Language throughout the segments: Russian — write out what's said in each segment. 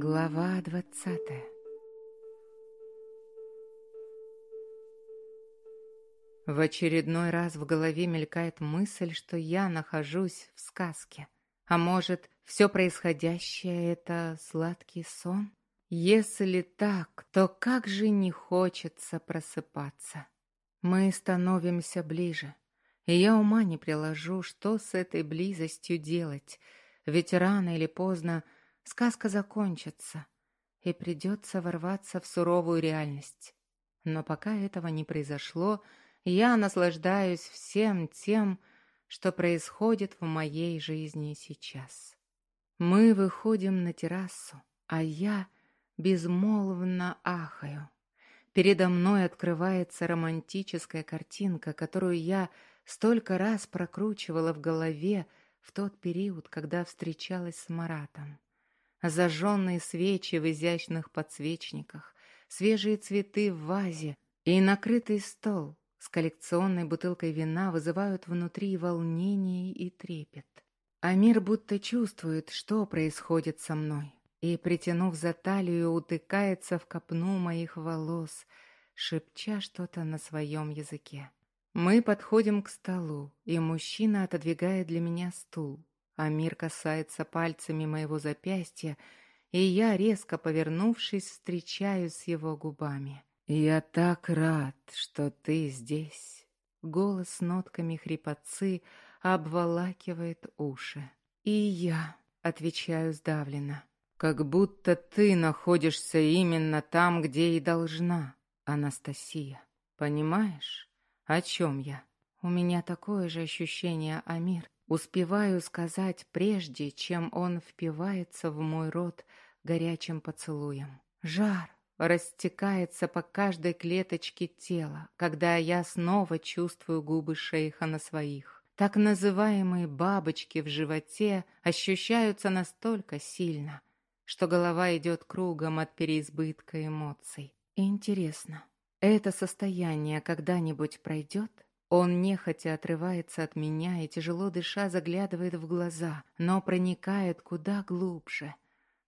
Глава двадцатая В очередной раз в голове мелькает мысль, что я нахожусь в сказке. А может, все происходящее — это сладкий сон? Если так, то как же не хочется просыпаться. Мы становимся ближе, и я ума не приложу, что с этой близостью делать, ведь рано или поздно сказка закончится, и придется ворваться в суровую реальность. Но пока этого не произошло, я наслаждаюсь всем тем, что происходит в моей жизни сейчас. Мы выходим на террасу, а я безмолвно ахаю. Передо мной открывается романтическая картинка, которую я столько раз прокручивала в голове в тот период, когда встречалась с Маратом. Зажженные свечи в изящных подсвечниках, свежие цветы в вазе и накрытый стол с коллекционной бутылкой вина вызывают внутри волнение и трепет. А мир будто чувствует, что происходит со мной, и, притянув за талию, утыкается в копну моих волос, шепча что-то на своем языке. Мы подходим к столу, и мужчина отодвигает для меня стул. Амир касается пальцами моего запястья, и я, резко повернувшись, встречаюсь с его губами. «Я так рад, что ты здесь!» Голос нотками хрипотцы обволакивает уши. «И я», — отвечаю сдавленно, — «как будто ты находишься именно там, где и должна, Анастасия. Понимаешь, о чем я?» У меня такое же ощущение, Амир. Успеваю сказать прежде, чем он впивается в мой рот горячим поцелуем. Жар, растекается по каждой клеточке тела, когда я снова чувствую губы шейха на своих. Так называемые бабочки в животе ощущаются настолько сильно, что голова идет кругом от переизбытка эмоций. интересно, это состояние когда-нибудь пройдет? Он нехотя отрывается от меня и, тяжело дыша, заглядывает в глаза, но проникает куда глубже,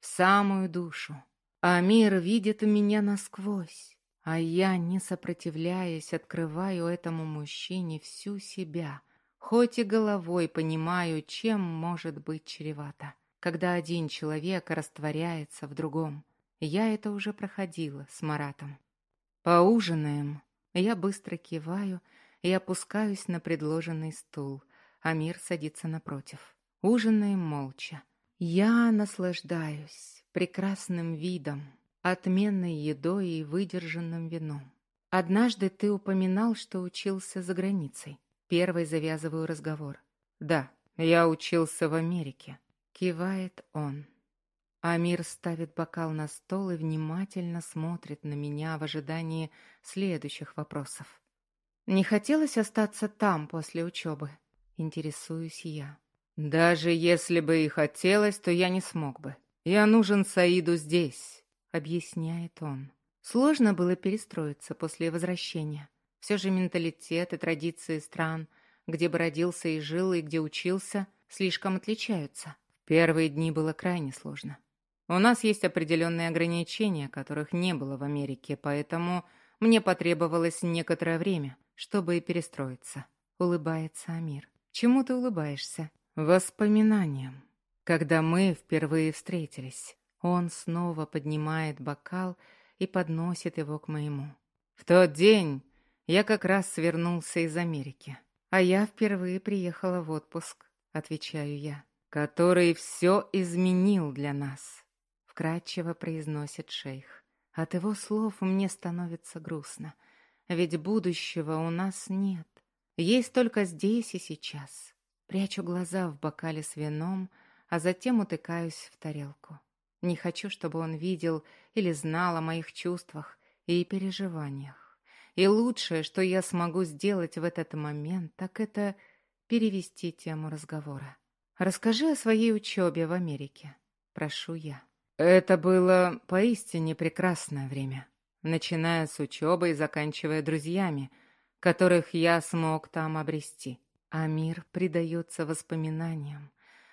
в самую душу. А мир видит меня насквозь, а я, не сопротивляясь, открываю этому мужчине всю себя, хоть и головой понимаю, чем может быть чревато, когда один человек растворяется в другом. Я это уже проходила с Маратом. Поужинаем. Я быстро киваю и опускаюсь на предложенный стул, а мир садится напротив. Ужинаем молча. Я наслаждаюсь прекрасным видом, отменной едой и выдержанным вином. Однажды ты упоминал, что учился за границей. Первый завязываю разговор. Да, я учился в Америке. Кивает он. Амир ставит бокал на стол и внимательно смотрит на меня в ожидании следующих вопросов. Не хотелось остаться там после учебы? Интересуюсь я. Даже если бы и хотелось, то я не смог бы. «Я нужен Саиду здесь», — объясняет он. Сложно было перестроиться после возвращения. Все же менталитет и традиции стран, где бы родился и жил, и где учился, слишком отличаются. В первые дни было крайне сложно. У нас есть определенные ограничения, которых не было в Америке, поэтому мне потребовалось некоторое время, чтобы перестроиться. Улыбается Амир. Чему ты улыбаешься? Воспоминаниям когда мы впервые встретились. Он снова поднимает бокал и подносит его к моему. В тот день я как раз свернулся из Америки, а я впервые приехала в отпуск, отвечаю я, который все изменил для нас, вкратчиво произносит шейх. От его слов мне становится грустно, ведь будущего у нас нет. Есть только здесь и сейчас. Прячу глаза в бокале с вином, а затем утыкаюсь в тарелку. Не хочу, чтобы он видел или знал о моих чувствах и переживаниях. И лучшее, что я смогу сделать в этот момент, так это перевести тему разговора. Расскажи о своей учебе в Америке. Прошу я. Это было поистине прекрасное время, начиная с учебы и заканчивая друзьями, которых я смог там обрести. А мир предается воспоминаниям,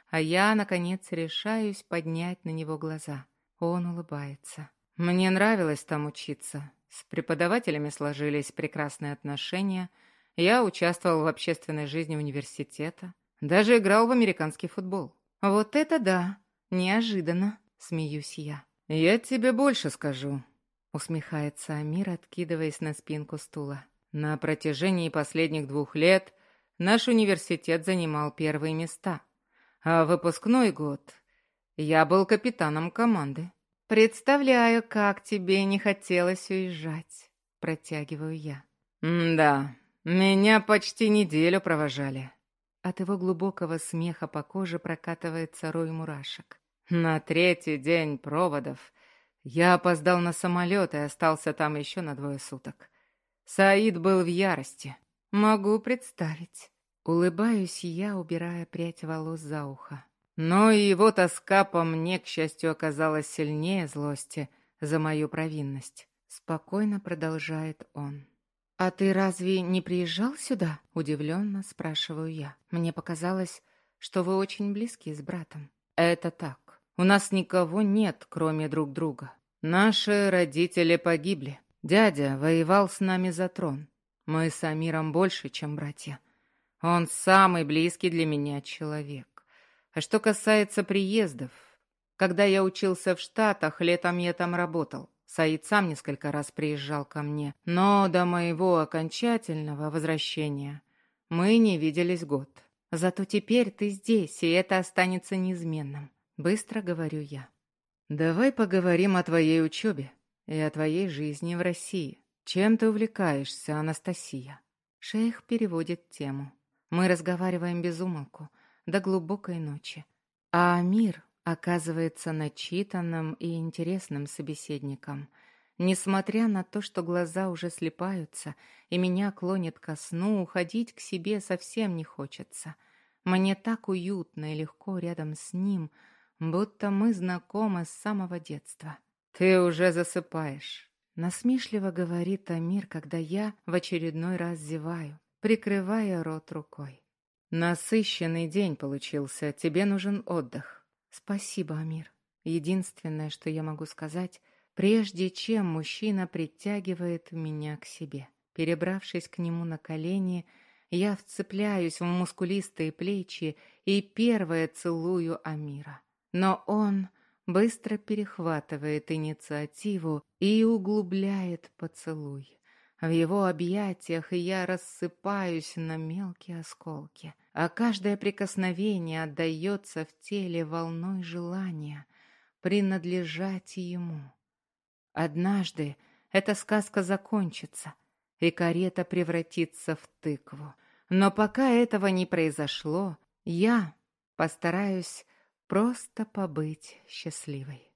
а я, наконец, решаюсь поднять на него глаза. Он улыбается. Мне нравилось там учиться. С преподавателями сложились прекрасные отношения. Я участвовал в общественной жизни университета. Даже играл в американский футбол. Вот это да! Неожиданно, смеюсь я. Я тебе больше скажу, усмехается Амир, откидываясь на спинку стула. На протяжении последних двух лет наш университет занимал первые места. А выпускной год я был капитаном команды. «Представляю, как тебе не хотелось уезжать», — протягиваю я. «Да, меня почти неделю провожали». От его глубокого смеха по коже прокатывается рой мурашек. На третий день проводов я опоздал на самолет и остался там еще на двое суток. Саид был в ярости. Могу представить. Улыбаюсь я, убирая прядь волос за ухо. Но его тоска по мне, к счастью, оказалась сильнее злости за мою провинность. Спокойно продолжает он. «А ты разве не приезжал сюда?» – удивленно спрашиваю я. «Мне показалось, что вы очень близки с братом». «Это так. У нас никого нет, кроме друг друга. Наши родители погибли. Дядя воевал с нами за трон. Мы с Амиром больше, чем братья. Он самый близкий для меня человек. А что касается приездов, когда я учился в Штатах, летом я там работал. Саид сам несколько раз приезжал ко мне, но до моего окончательного возвращения мы не виделись год. Зато теперь ты здесь, и это останется неизменным. Быстро говорю я. Давай поговорим о твоей учебе и о твоей жизни в России. Чем ты увлекаешься, Анастасия? Шейх переводит тему. Мы разговариваем без умолку до глубокой ночи. А Амир оказывается начитанным и интересным собеседником. Несмотря на то, что глаза уже слепаются и меня клонит ко сну, уходить к себе совсем не хочется. Мне так уютно и легко рядом с ним, будто мы знакомы с самого детства. «Ты уже засыпаешь», — насмешливо говорит Амир, когда я в очередной раз зеваю, прикрывая рот рукой. Насыщенный день получился, тебе нужен отдых. Спасибо, Амир. Единственное, что я могу сказать, прежде чем мужчина притягивает меня к себе. Перебравшись к нему на колени, я вцепляюсь в мускулистые плечи и первое целую Амира. Но он быстро перехватывает инициативу и углубляет поцелуй. В его объятиях я рассыпаюсь на мелкие осколки, а каждое прикосновение отдается в теле волной желания принадлежать ему. Однажды эта сказка закончится, и карета превратится в тыкву. Но пока этого не произошло, я постараюсь просто побыть счастливой.